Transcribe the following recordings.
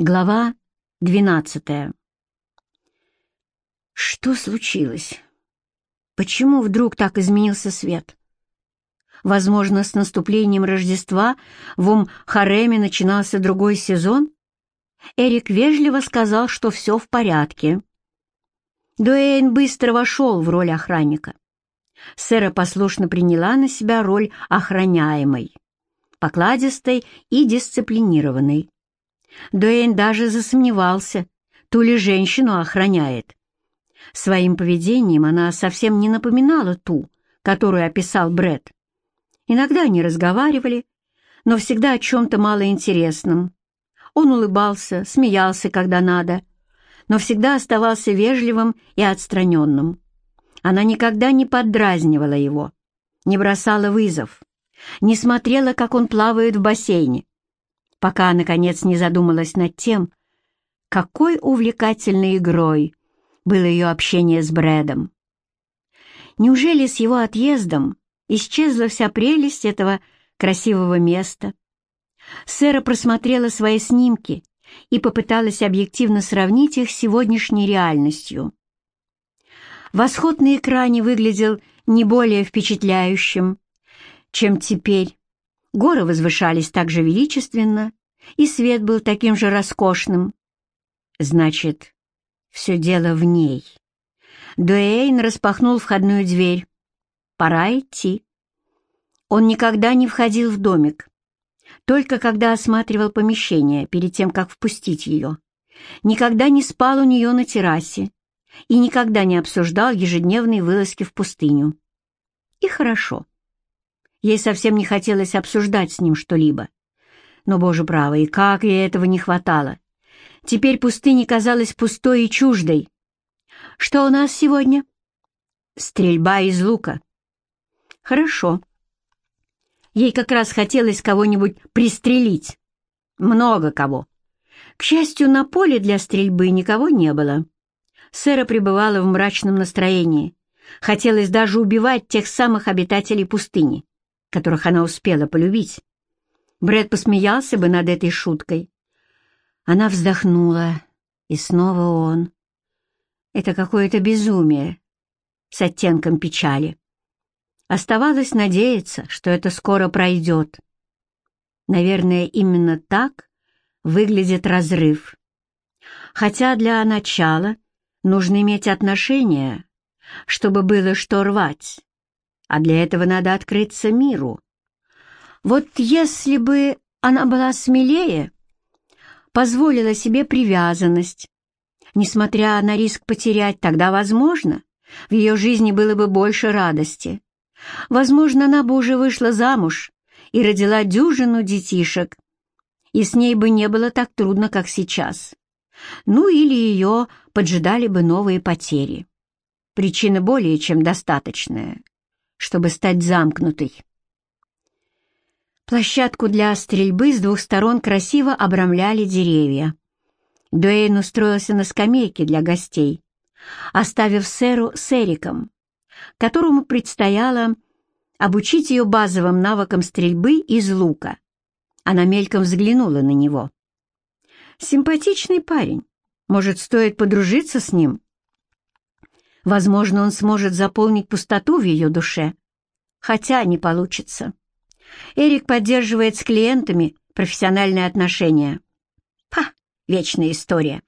Глава двенадцатая. Что случилось? Почему вдруг так изменился свет? Возможно, с наступлением Рождества в Ум-Хареме начинался другой сезон? Эрик вежливо сказал, что все в порядке. Дуэйн быстро вошел в роль охранника. Сэра послушно приняла на себя роль охраняемой, покладистой и дисциплинированной. Дуэйн даже засомневался, ту ли женщину охраняет. Своим поведением она совсем не напоминала ту, которую описал Бред. Иногда они разговаривали, но всегда о чем-то малоинтересном. Он улыбался, смеялся, когда надо, но всегда оставался вежливым и отстраненным. Она никогда не поддразнивала его, не бросала вызов, не смотрела, как он плавает в бассейне, пока, наконец, не задумалась над тем, какой увлекательной игрой было ее общение с Брэдом. Неужели с его отъездом исчезла вся прелесть этого красивого места? Сэра просмотрела свои снимки и попыталась объективно сравнить их с сегодняшней реальностью. Восход на экране выглядел не более впечатляющим, чем теперь, Горы возвышались так же величественно, и свет был таким же роскошным. Значит, все дело в ней. Дуэйн распахнул входную дверь. Пора идти. Он никогда не входил в домик, только когда осматривал помещение перед тем, как впустить ее. Никогда не спал у нее на террасе и никогда не обсуждал ежедневные вылазки в пустыню. И хорошо. Ей совсем не хотелось обсуждать с ним что-либо. Но, боже правый, как ей этого не хватало! Теперь пустыня казалась пустой и чуждой. «Что у нас сегодня?» «Стрельба из лука». «Хорошо». Ей как раз хотелось кого-нибудь пристрелить. Много кого. К счастью, на поле для стрельбы никого не было. Сэра пребывала в мрачном настроении. Хотелось даже убивать тех самых обитателей пустыни которых она успела полюбить. Брэд посмеялся бы над этой шуткой. Она вздохнула, и снова он. Это какое-то безумие с оттенком печали. Оставалось надеяться, что это скоро пройдет. Наверное, именно так выглядит разрыв. Хотя для начала нужно иметь отношения, чтобы было что рвать а для этого надо открыться миру. Вот если бы она была смелее, позволила себе привязанность, несмотря на риск потерять, тогда, возможно, в ее жизни было бы больше радости. Возможно, она бы уже вышла замуж и родила дюжину детишек, и с ней бы не было так трудно, как сейчас. Ну или ее поджидали бы новые потери. Причина более чем достаточная чтобы стать замкнутой. Площадку для стрельбы с двух сторон красиво обрамляли деревья. Дуэйн устроился на скамейке для гостей, оставив сэру с Эриком, которому предстояло обучить ее базовым навыкам стрельбы из лука. Она мельком взглянула на него. «Симпатичный парень. Может, стоит подружиться с ним?» Возможно, он сможет заполнить пустоту в ее душе. Хотя не получится. Эрик поддерживает с клиентами профессиональные отношения. Па, вечная история.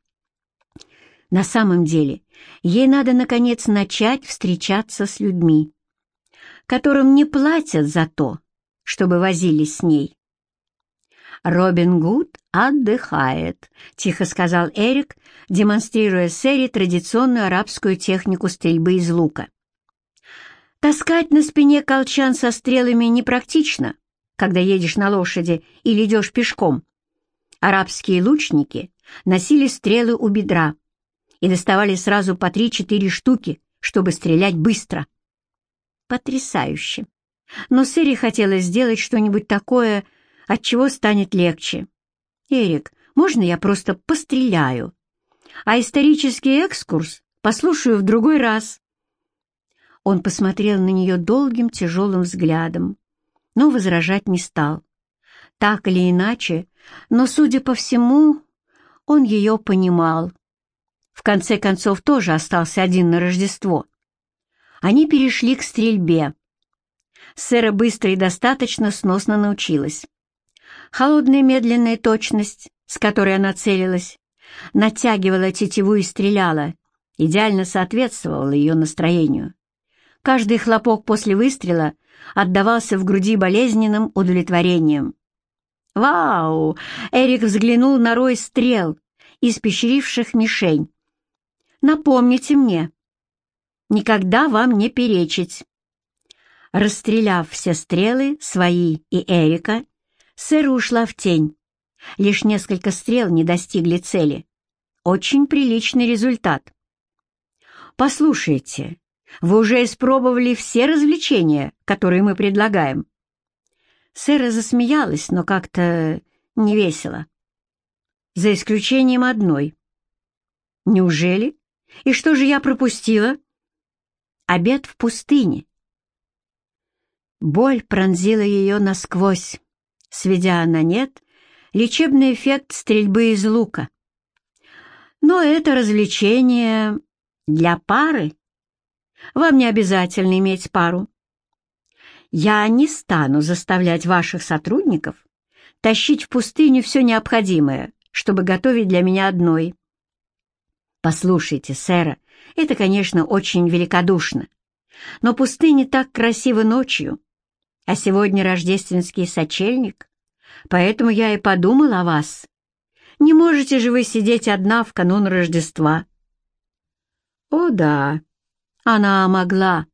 На самом деле, ей надо, наконец, начать встречаться с людьми, которым не платят за то, чтобы возились с ней. «Робин Гуд отдыхает», — тихо сказал Эрик, демонстрируя Сэри традиционную арабскую технику стрельбы из лука. «Таскать на спине колчан со стрелами непрактично, когда едешь на лошади или идешь пешком. Арабские лучники носили стрелы у бедра и доставали сразу по три-четыре штуки, чтобы стрелять быстро. Потрясающе! Но Сэри хотелось сделать что-нибудь такое, от чего станет легче. «Эрик, можно я просто постреляю? А исторический экскурс послушаю в другой раз». Он посмотрел на нее долгим тяжелым взглядом, но возражать не стал. Так или иначе, но, судя по всему, Он ее понимал. В конце концов, тоже остался один на Рождество. Они перешли к стрельбе. Сэра быстро и достаточно сносно научилась. Холодная медленная точность, с которой она целилась, натягивала тетиву и стреляла, идеально соответствовала ее настроению. Каждый хлопок после выстрела отдавался в груди болезненным удовлетворением. «Вау!» — Эрик взглянул на рой стрел, испещривших мишень. «Напомните мне, никогда вам не перечить». Расстреляв все стрелы, свои и Эрика, Сэра ушла в тень. Лишь несколько стрел не достигли цели. Очень приличный результат. «Послушайте, вы уже испробовали все развлечения, которые мы предлагаем?» Сэра засмеялась, но как-то невесело. «За исключением одной». «Неужели? И что же я пропустила?» «Обед в пустыне». Боль пронзила ее насквозь сведя на нет лечебный эффект стрельбы из лука. Но это развлечение для пары. Вам не обязательно иметь пару. Я не стану заставлять ваших сотрудников тащить в пустыню все необходимое, чтобы готовить для меня одной. Послушайте, сэра, это, конечно, очень великодушно, но пустыня так красива ночью, а сегодня рождественский сочельник, поэтому я и подумал о вас. Не можете же вы сидеть одна в канун Рождества?» «О да, она могла.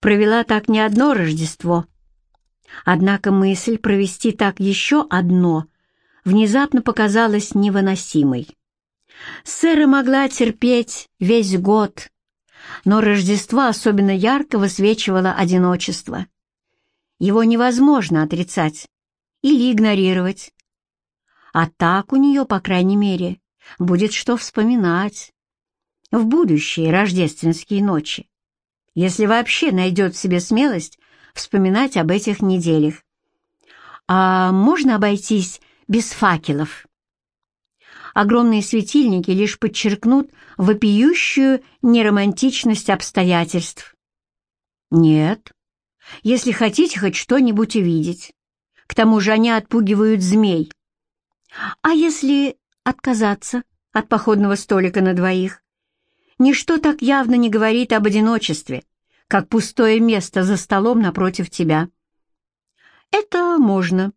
Провела так не одно Рождество. Однако мысль провести так еще одно внезапно показалась невыносимой. Сэра могла терпеть весь год, но Рождество особенно ярко высвечивало одиночество. Его невозможно отрицать или игнорировать. А так у нее, по крайней мере, будет что вспоминать в будущие рождественские ночи, если вообще найдет в себе смелость вспоминать об этих неделях. А можно обойтись без факелов? Огромные светильники лишь подчеркнут вопиющую неромантичность обстоятельств. Нет, если хотите хоть что-нибудь увидеть. К тому же они отпугивают змей. А если отказаться от походного столика на двоих? Ничто так явно не говорит об одиночестве, как пустое место за столом напротив тебя. Это можно.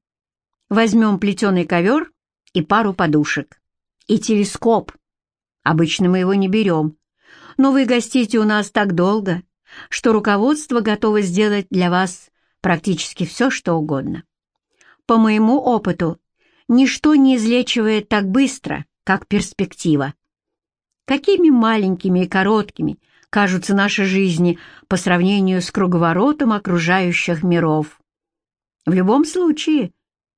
Возьмем плетеный ковер и пару подушек. И телескоп. Обычно мы его не берем. Но вы гостите у нас так долго, что руководство готово сделать для вас практически все, что угодно. По моему опыту, ничто не излечивает так быстро, как перспектива. Какими маленькими и короткими кажутся наши жизни по сравнению с круговоротом окружающих миров. В любом случае,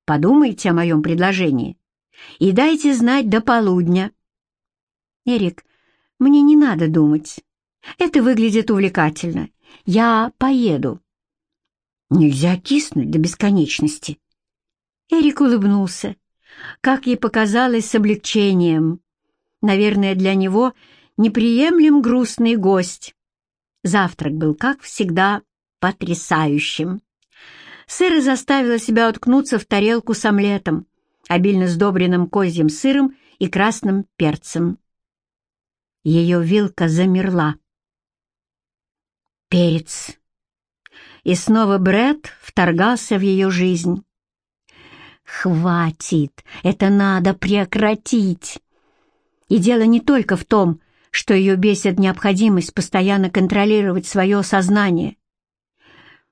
подумайте о моем предложении и дайте знать до полудня. Эрик, мне не надо думать. Это выглядит увлекательно. Я поеду. Нельзя киснуть до бесконечности. Эрик улыбнулся, как ей показалось, с облегчением. Наверное, для него неприемлем грустный гость. Завтрак был, как всегда, потрясающим. Сэра заставила себя уткнуться в тарелку с омлетом, обильно сдобренным козьим сыром и красным перцем. Ее вилка замерла перец. И снова Бред вторгался в ее жизнь. «Хватит! Это надо прекратить!» И дело не только в том, что ее бесит необходимость постоянно контролировать свое сознание.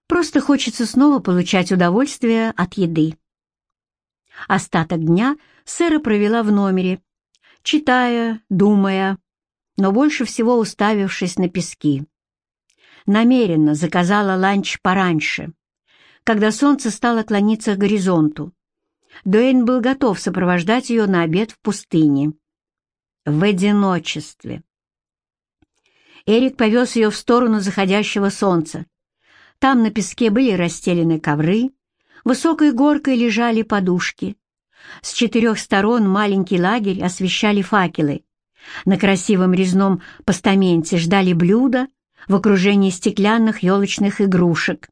Просто хочется снова получать удовольствие от еды. Остаток дня Сэра провела в номере, читая, думая, но больше всего уставившись на пески намеренно заказала ланч пораньше, когда солнце стало клониться к горизонту. Дуэйн был готов сопровождать ее на обед в пустыне. В одиночестве. Эрик повез ее в сторону заходящего солнца. Там на песке были расстелены ковры, высокой горкой лежали подушки. С четырех сторон маленький лагерь освещали факелы. На красивом резном постаменте ждали блюда в окружении стеклянных елочных игрушек.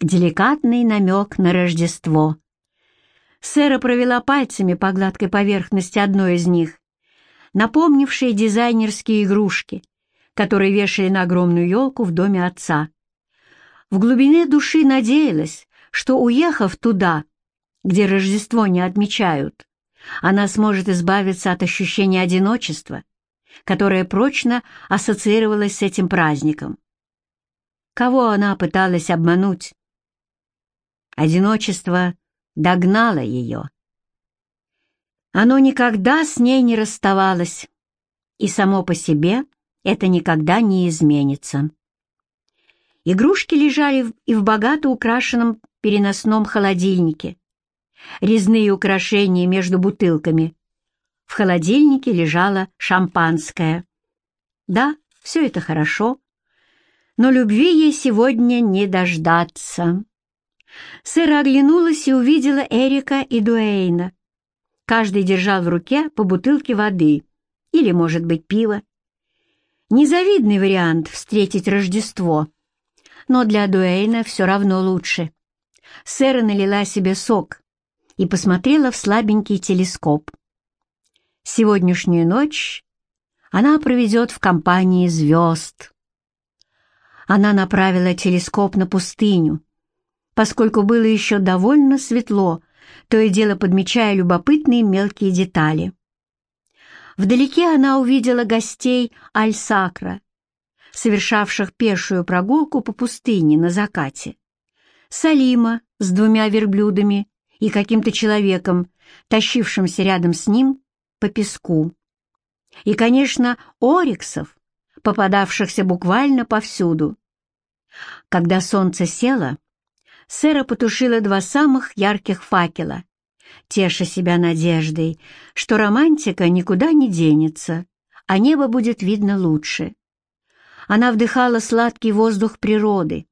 Деликатный намек на Рождество. Сэра провела пальцами по гладкой поверхности одной из них, напомнившей дизайнерские игрушки, которые вешали на огромную елку в доме отца. В глубине души надеялась, что, уехав туда, где Рождество не отмечают, она сможет избавиться от ощущения одиночества, которое прочно ассоциировалось с этим праздником. Кого она пыталась обмануть? Одиночество догнало ее. Оно никогда с ней не расставалось, и само по себе это никогда не изменится. Игрушки лежали и в богато украшенном переносном холодильнике. Резные украшения между бутылками. В холодильнике лежало шампанское. Да, все это хорошо, но любви ей сегодня не дождаться. Сэра оглянулась и увидела Эрика и Дуэйна. Каждый держал в руке по бутылке воды или, может быть, пива. Незавидный вариант встретить Рождество, но для Дуэйна все равно лучше. Сэра налила себе сок и посмотрела в слабенький телескоп. Сегодняшнюю ночь она проведет в компании звезд. Она направила телескоп на пустыню, поскольку было еще довольно светло, то и дело подмечая любопытные мелкие детали. Вдалеке она увидела гостей Аль-Сакра, совершавших пешую прогулку по пустыне на закате. Салима с двумя верблюдами и каким-то человеком, тащившимся рядом с ним по песку. И, конечно, ориксов, попадавшихся буквально повсюду. Когда солнце село, Сэра потушила два самых ярких факела, теша себя надеждой, что романтика никуда не денется, а небо будет видно лучше. Она вдыхала сладкий воздух природы,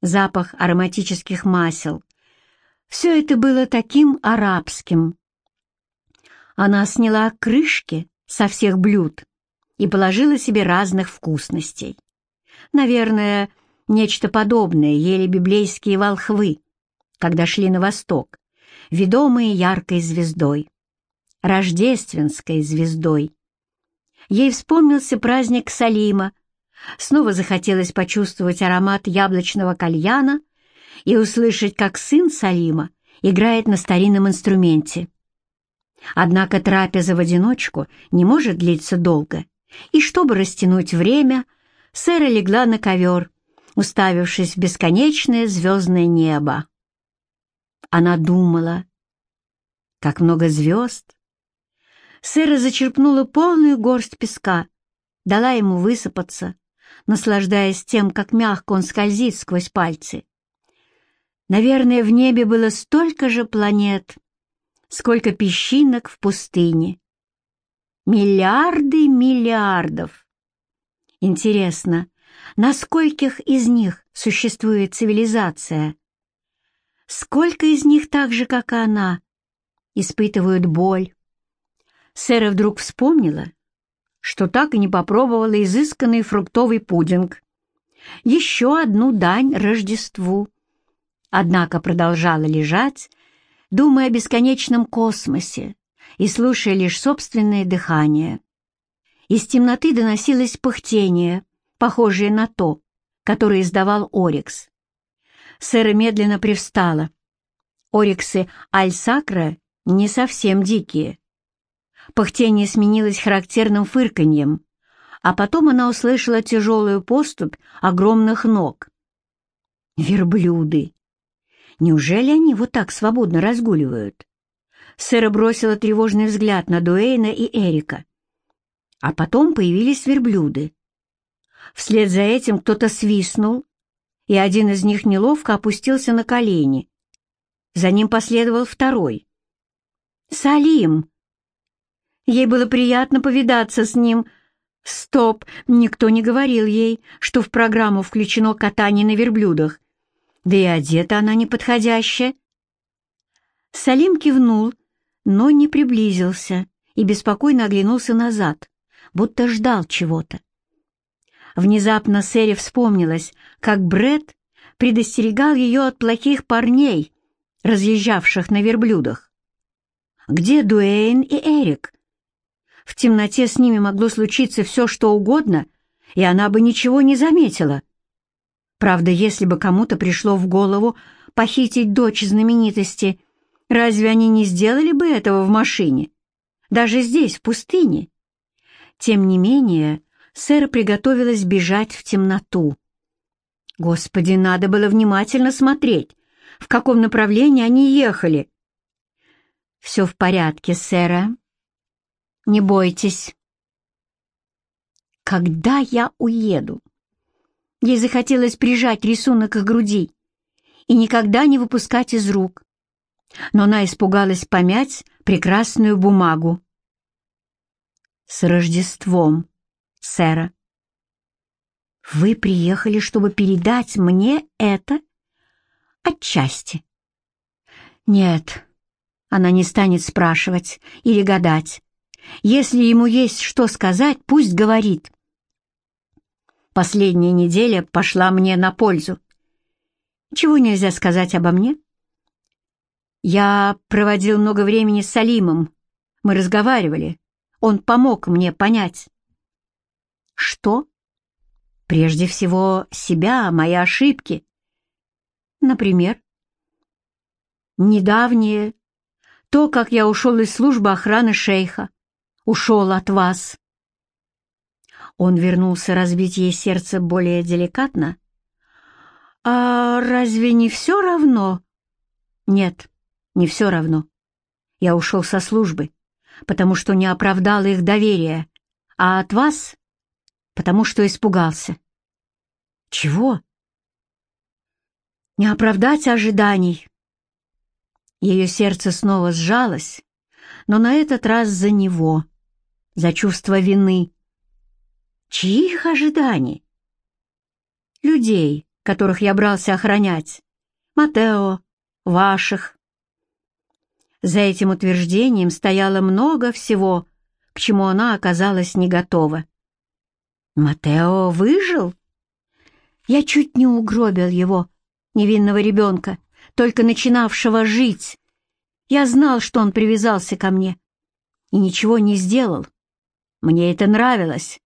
запах ароматических масел. Все это было таким арабским. Она сняла крышки со всех блюд и положила себе разных вкусностей. Наверное, Нечто подобное ели библейские волхвы, когда шли на восток, ведомые яркой звездой, рождественской звездой. Ей вспомнился праздник Салима, снова захотелось почувствовать аромат яблочного кальяна и услышать, как сын Салима играет на старинном инструменте. Однако трапеза в одиночку не может длиться долго, и чтобы растянуть время, Сэра легла на ковер уставившись в бесконечное звездное небо. Она думала, как много звезд. Сэра зачерпнула полную горсть песка, дала ему высыпаться, наслаждаясь тем, как мягко он скользит сквозь пальцы. Наверное, в небе было столько же планет, сколько песчинок в пустыне. Миллиарды миллиардов. Интересно, на скольких из них существует цивилизация? Сколько из них так же, как и она, испытывают боль? Сэра вдруг вспомнила, что так и не попробовала изысканный фруктовый пудинг. Еще одну дань Рождеству. Однако продолжала лежать, думая о бесконечном космосе и слушая лишь собственное дыхание. Из темноты доносилось пыхтение — похожее на то, которое издавал Орикс. Сэра медленно привстала. Ориксы Аль-Сакра не совсем дикие. Пыхтение сменилось характерным фырканьем, а потом она услышала тяжелую поступь огромных ног. Верблюды! Неужели они вот так свободно разгуливают? Сэра бросила тревожный взгляд на Дуэйна и Эрика. А потом появились верблюды. Вслед за этим кто-то свистнул, и один из них неловко опустился на колени. За ним последовал второй. «Салим!» Ей было приятно повидаться с ним. Стоп, никто не говорил ей, что в программу включено катание на верблюдах. Да и одета она неподходящая. Салим кивнул, но не приблизился и беспокойно оглянулся назад, будто ждал чего-то. Внезапно Сэри вспомнилась, как Бред предостерегал ее от плохих парней, разъезжавших на верблюдах. Где Дуэйн и Эрик? В темноте с ними могло случиться все, что угодно, и она бы ничего не заметила. Правда, если бы кому-то пришло в голову похитить дочь знаменитости, разве они не сделали бы этого в машине? Даже здесь, в пустыне. Тем не менее, Сэра приготовилась бежать в темноту. Господи, надо было внимательно смотреть, в каком направлении они ехали. «Все в порядке, сэра. Не бойтесь». «Когда я уеду?» Ей захотелось прижать рисунок к груди и никогда не выпускать из рук. Но она испугалась помять прекрасную бумагу. «С Рождеством, сэра!» «Вы приехали, чтобы передать мне это?» «Отчасти». «Нет, она не станет спрашивать или гадать. Если ему есть что сказать, пусть говорит. Последняя неделя пошла мне на пользу. Чего нельзя сказать обо мне? Я проводил много времени с Салимом. Мы разговаривали. Он помог мне понять. Что? Прежде всего, себя, мои ошибки. Например? Недавнее то, как я ушел из службы охраны шейха. Ушел от вас. Он вернулся разбить ей сердце более деликатно. «А разве не все равно?» «Нет, не все равно. Я ушел со службы, потому что не оправдал их доверия, а от вас — потому что испугался». «Чего?» «Не оправдать ожиданий, ее сердце снова сжалось, но на этот раз за него, за чувство вины. Чьих ожиданий? Людей, которых я брался охранять. Матео, ваших. За этим утверждением стояло много всего, к чему она оказалась не готова. Матео выжил? Я чуть не угробил его, невинного ребенка, только начинавшего жить. Я знал, что он привязался ко мне и ничего не сделал. Мне это нравилось.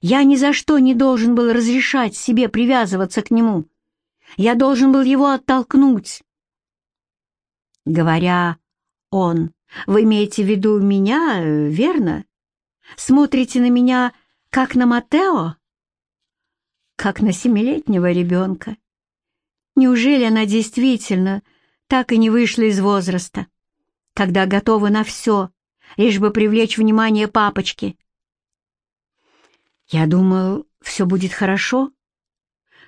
Я ни за что не должен был разрешать себе привязываться к нему. Я должен был его оттолкнуть. Говоря «он», вы имеете в виду меня, верно? Смотрите на меня, как на Матео? Как на семилетнего ребенка. Неужели она действительно так и не вышла из возраста, когда готова на все, лишь бы привлечь внимание папочки? Я думал, все будет хорошо,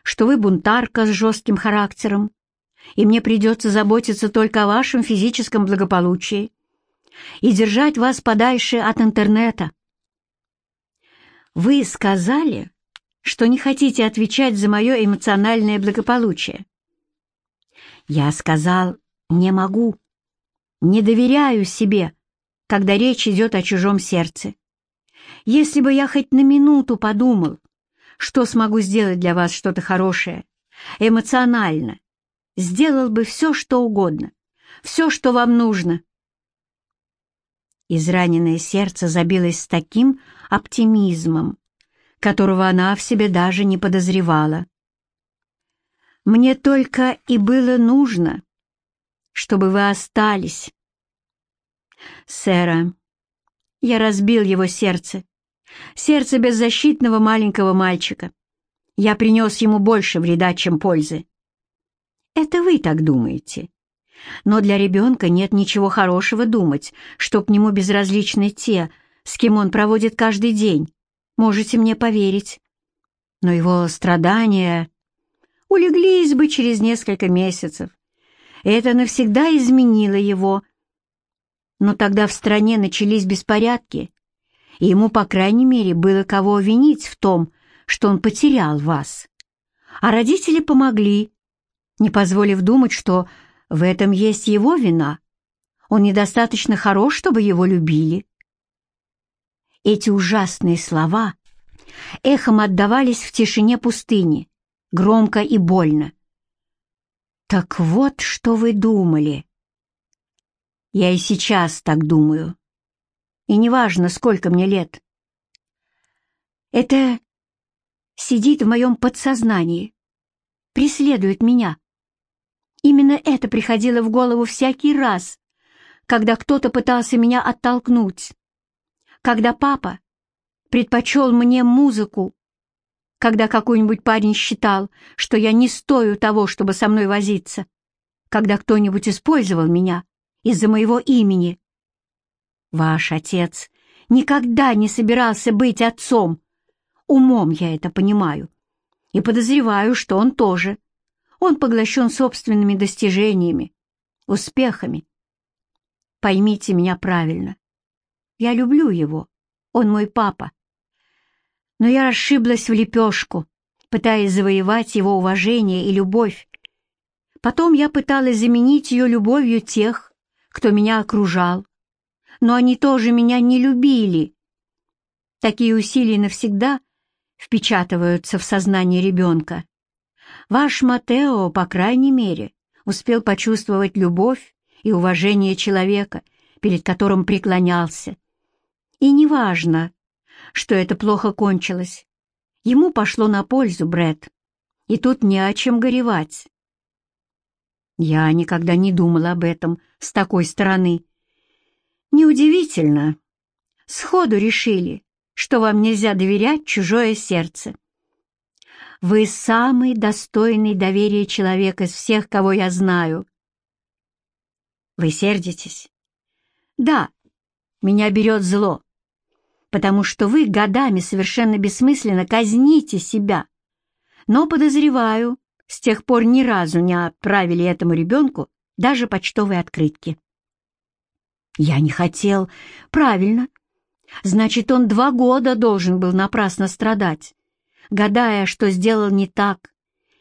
что вы бунтарка с жестким характером, и мне придется заботиться только о вашем физическом благополучии и держать вас подальше от интернета. Вы сказали, что не хотите отвечать за мое эмоциональное благополучие. Я сказал «не могу», не доверяю себе, когда речь идет о чужом сердце. Если бы я хоть на минуту подумал, что смогу сделать для вас что-то хорошее, эмоционально, сделал бы все, что угодно, все, что вам нужно. Израненное сердце забилось с таким оптимизмом, которого она в себе даже не подозревала. Мне только и было нужно, чтобы вы остались. Сэра, я разбил его сердце, сердце беззащитного маленького мальчика. Я принес ему больше вреда, чем пользы. Это вы так думаете. Но для ребенка нет ничего хорошего думать, что к нему безразличны те, с кем он проводит каждый день. Можете мне поверить. Но его страдания улеглись бы через несколько месяцев. Это навсегда изменило его. Но тогда в стране начались беспорядки, и ему, по крайней мере, было кого винить в том, что он потерял вас. А родители помогли, не позволив думать, что в этом есть его вина. Он недостаточно хорош, чтобы его любили. Эти ужасные слова эхом отдавались в тишине пустыни, громко и больно. «Так вот, что вы думали!» «Я и сейчас так думаю. И неважно, сколько мне лет. Это сидит в моем подсознании, преследует меня. Именно это приходило в голову всякий раз, когда кто-то пытался меня оттолкнуть, когда папа предпочел мне музыку, когда какой-нибудь парень считал, что я не стою того, чтобы со мной возиться, когда кто-нибудь использовал меня из-за моего имени. Ваш отец никогда не собирался быть отцом, Умом я это понимаю. И подозреваю, что он тоже. Он поглощен собственными достижениями, успехами. Поймите меня правильно. Я люблю его. Он мой папа. Но я расшиблась в лепешку, пытаясь завоевать его уважение и любовь. Потом я пыталась заменить ее любовью тех, кто меня окружал. Но они тоже меня не любили. Такие усилия навсегда — впечатываются в сознание ребенка. Ваш Матео, по крайней мере, успел почувствовать любовь и уважение человека, перед которым преклонялся. И неважно, что это плохо кончилось. Ему пошло на пользу, Бред, и тут не о чем горевать. Я никогда не думала об этом с такой стороны. Неудивительно. Сходу решили, что вам нельзя доверять чужое сердце. Вы самый достойный доверия человек из всех, кого я знаю. Вы сердитесь? Да, меня берет зло, потому что вы годами совершенно бессмысленно казните себя. Но, подозреваю, с тех пор ни разу не отправили этому ребенку даже почтовые открытки. Я не хотел. Правильно, Значит, он два года должен был напрасно страдать, гадая, что сделал не так,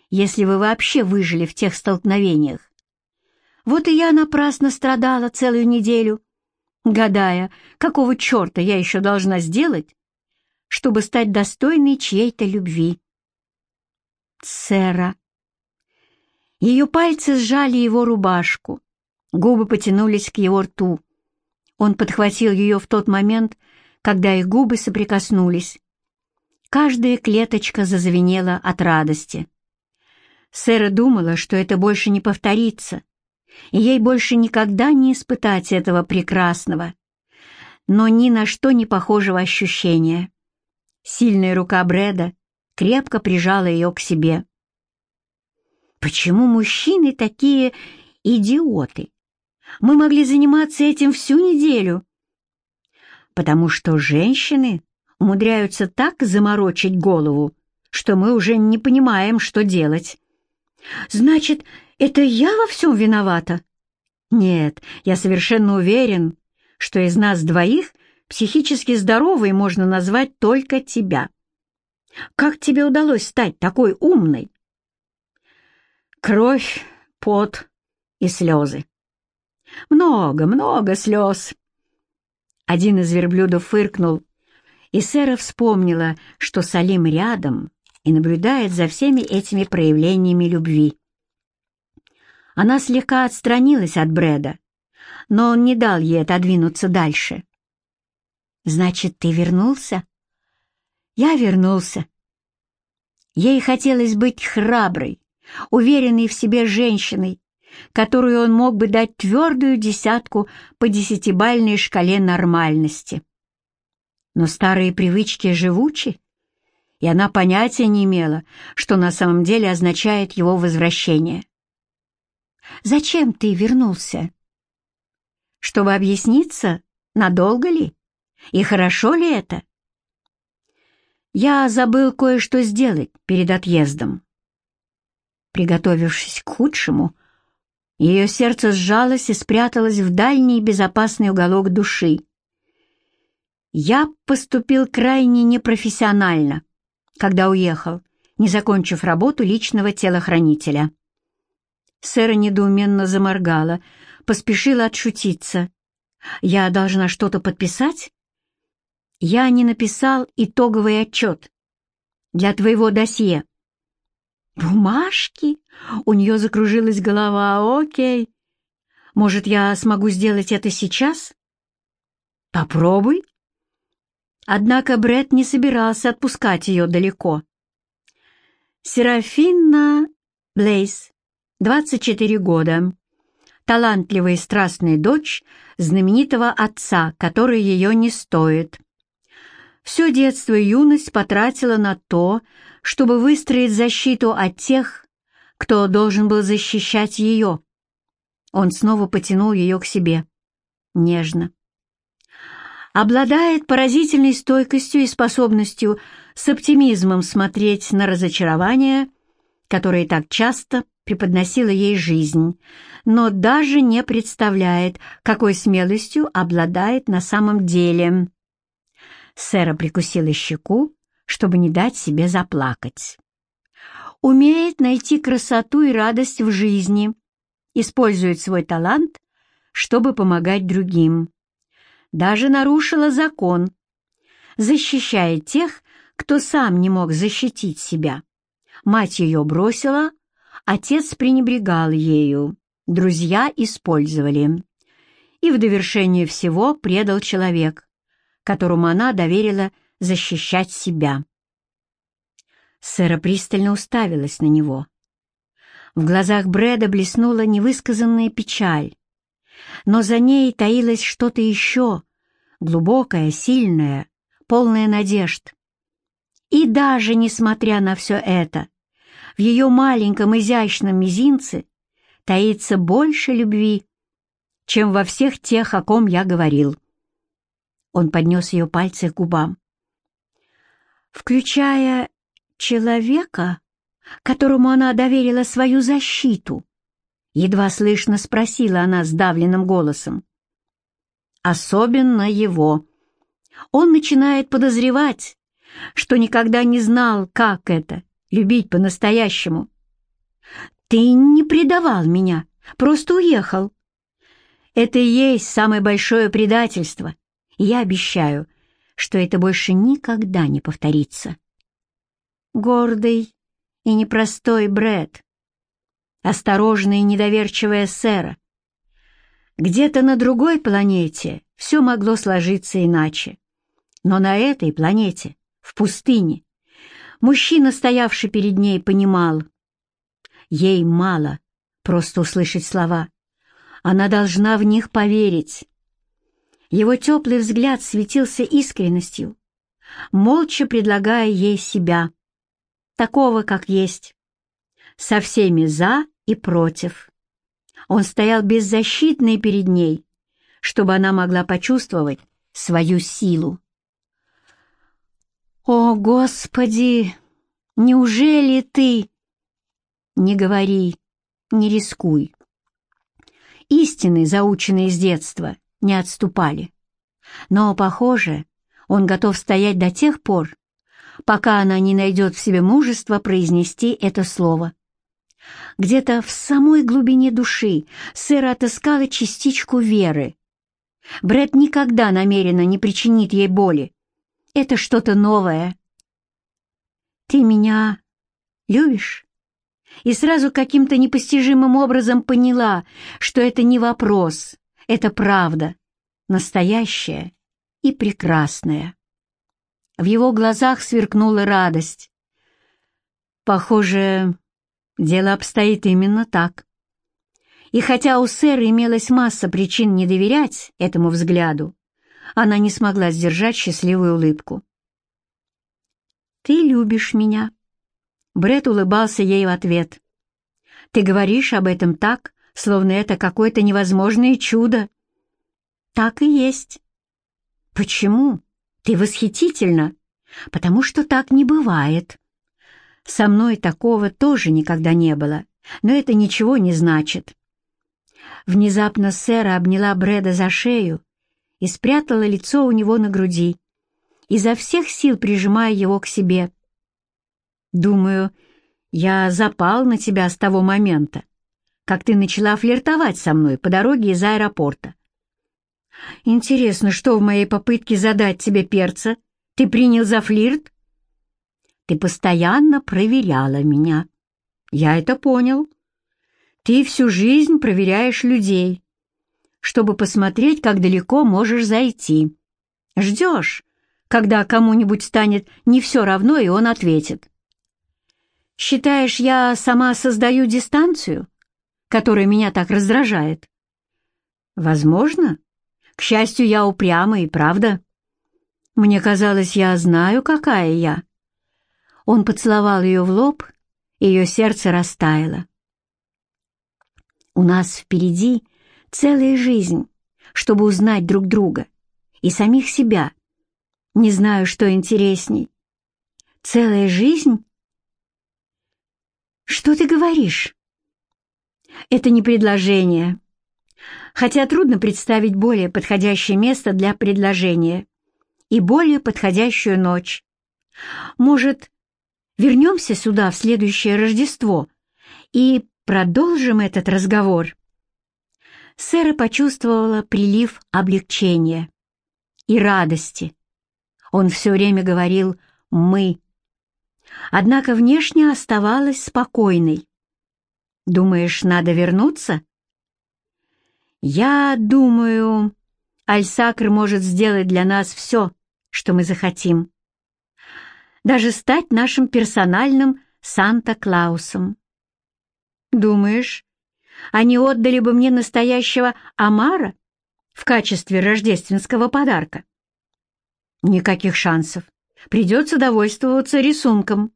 если вы вообще выжили в тех столкновениях. Вот и я напрасно страдала целую неделю, гадая, какого черта я еще должна сделать, чтобы стать достойной чьей-то любви. Сэра. Ее пальцы сжали его рубашку, губы потянулись к его рту. Он подхватил ее в тот момент, когда их губы соприкоснулись. Каждая клеточка зазвенела от радости. Сэра думала, что это больше не повторится, и ей больше никогда не испытать этого прекрасного, но ни на что не похожего ощущения. Сильная рука Брэда крепко прижала ее к себе. «Почему мужчины такие идиоты? Мы могли заниматься этим всю неделю», потому что женщины умудряются так заморочить голову, что мы уже не понимаем, что делать. Значит, это я во всем виновата? Нет, я совершенно уверен, что из нас двоих психически здоровой можно назвать только тебя. Как тебе удалось стать такой умной? Кровь, пот и слезы. Много, много слез. Один из верблюдов фыркнул, и Сэра вспомнила, что Салим рядом и наблюдает за всеми этими проявлениями любви. Она слегка отстранилась от Брэда, но он не дал ей отодвинуться дальше. «Значит, ты вернулся?» «Я вернулся». Ей хотелось быть храброй, уверенной в себе женщиной, которую он мог бы дать твердую десятку по десятибальной шкале нормальности. Но старые привычки живучи, и она понятия не имела, что на самом деле означает его возвращение. «Зачем ты вернулся?» «Чтобы объясниться, надолго ли? И хорошо ли это?» «Я забыл кое-что сделать перед отъездом». Приготовившись к худшему, ее сердце сжалось и спряталось в дальний безопасный уголок души. Я поступил крайне непрофессионально, когда уехал, не закончив работу личного телохранителя. Сэра недоуменно заморгала, поспешила отшутиться. «Я должна что-то подписать?» «Я не написал итоговый отчет для твоего досье». «Бумажки?» — у нее закружилась голова. «Окей. Может, я смогу сделать это сейчас?» «Попробуй». Однако Бред не собирался отпускать ее далеко. Серафина Блейс, 24 года, талантливая и страстная дочь знаменитого отца, который ее не стоит. Все детство и юность потратила на то, чтобы выстроить защиту от тех, кто должен был защищать ее. Он снова потянул ее к себе. Нежно. Обладает поразительной стойкостью и способностью с оптимизмом смотреть на разочарования, которые так часто преподносила ей жизнь, но даже не представляет, какой смелостью обладает на самом деле. Сэра прикусила щеку, чтобы не дать себе заплакать. Умеет найти красоту и радость в жизни, использует свой талант, чтобы помогать другим. Даже нарушила закон, защищая тех, кто сам не мог защитить себя. Мать ее бросила, отец пренебрегал ею, друзья использовали. И в довершение всего предал человек, которому она доверила защищать себя. Сэра пристально уставилась на него. В глазах Брэда блеснула невысказанная печаль, но за ней таилось что-то еще, глубокое, сильное, полное надежд. И даже несмотря на все это, в ее маленьком изящном мизинце таится больше любви, чем во всех тех, о ком я говорил. Он поднес ее пальцы к губам. «Включая человека, которому она доверила свою защиту?» Едва слышно спросила она сдавленным голосом. «Особенно его. Он начинает подозревать, что никогда не знал, как это — любить по-настоящему. Ты не предавал меня, просто уехал. Это и есть самое большое предательство, я обещаю, что это больше никогда не повторится. Гордый и непростой Бред, осторожная и недоверчивая Сэра. Где-то на другой планете все могло сложиться иначе, но на этой планете в пустыне. Мужчина, стоявший перед ней, понимал. Ей мало просто услышать слова. Она должна в них поверить. Его теплый взгляд светился искренностью, молча предлагая ей себя, такого, как есть, со всеми «за» и «против». Он стоял беззащитный перед ней, чтобы она могла почувствовать свою силу. «О, Господи! Неужели ты...» «Не говори, не рискуй». Истины, заученные с детства, не отступали. Но, похоже, он готов стоять до тех пор, пока она не найдет в себе мужества произнести это слово. Где-то в самой глубине души Сэра отыскала частичку веры. Бред никогда намеренно не причинит ей боли, это что-то новое. Ты меня любишь? И сразу каким-то непостижимым образом поняла, что это не вопрос, это правда, настоящая и прекрасная. В его глазах сверкнула радость. Похоже, дело обстоит именно так. И хотя у сэра имелась масса причин не доверять этому взгляду, она не смогла сдержать счастливую улыбку. «Ты любишь меня». Бред улыбался ей в ответ. «Ты говоришь об этом так, словно это какое-то невозможное чудо». «Так и есть». «Почему? Ты восхитительна, потому что так не бывает». «Со мной такого тоже никогда не было, но это ничего не значит». Внезапно Сэра обняла Брэда за шею и спрятала лицо у него на груди, изо всех сил прижимая его к себе. «Думаю, я запал на тебя с того момента, как ты начала флиртовать со мной по дороге из аэропорта. Интересно, что в моей попытке задать тебе перца ты принял за флирт? Ты постоянно проверяла меня. Я это понял. Ты всю жизнь проверяешь людей, чтобы посмотреть, как далеко можешь зайти. Ждешь, когда кому-нибудь станет не все равно, и он ответит. Считаешь, я сама создаю дистанцию, которая меня так раздражает? Возможно. К счастью, я упряма и правда. Мне казалось, я знаю, какая я. Он поцеловал ее в лоб, и ее сердце растаяло. У нас впереди целая жизнь, чтобы узнать друг друга и самих себя. Не знаю, что интересней. Целая жизнь? Что ты говоришь? Это не предложение. Хотя трудно представить более подходящее место для предложения и более подходящую ночь. Может, вернемся сюда в следующее Рождество и продолжим этот разговор?» Сэра почувствовала прилив облегчения и радости. Он все время говорил «мы». Однако внешне оставалась спокойной. «Думаешь, надо вернуться?» «Я думаю, Альсакр может сделать для нас все, что мы захотим. Даже стать нашим персональным Санта-Клаусом. Думаешь, они отдали бы мне настоящего Амара в качестве рождественского подарка? Никаких шансов. Придется довольствоваться рисунком.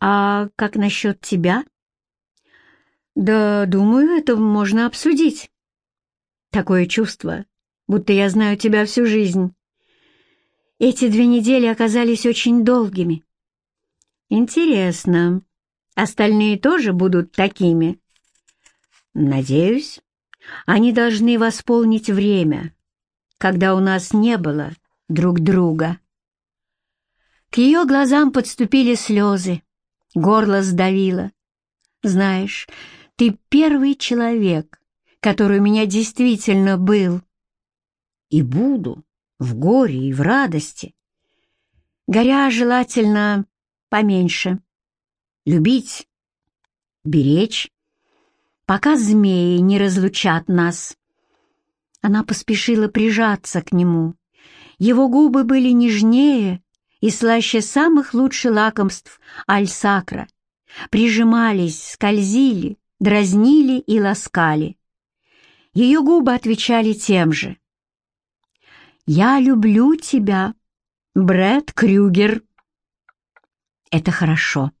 А как насчет тебя? Да, думаю, это можно обсудить. Такое чувство, будто я знаю тебя всю жизнь. Эти две недели оказались очень долгими. Интересно, остальные тоже будут такими? Надеюсь, они должны восполнить время, когда у нас не было друг друга. К ее глазам подступили слезы, горло сдавило. Знаешь, ты первый человек, который у меня действительно был. И буду в горе и в радости. Горя желательно поменьше. Любить, беречь, пока змеи не разлучат нас. Она поспешила прижаться к нему. Его губы были нежнее и слаще самых лучших лакомств альсакра. Прижимались, скользили, дразнили и ласкали. Ее губы отвечали тем же — «Я люблю тебя, Брэд Крюгер». Это хорошо.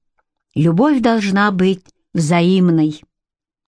Любовь должна быть взаимной.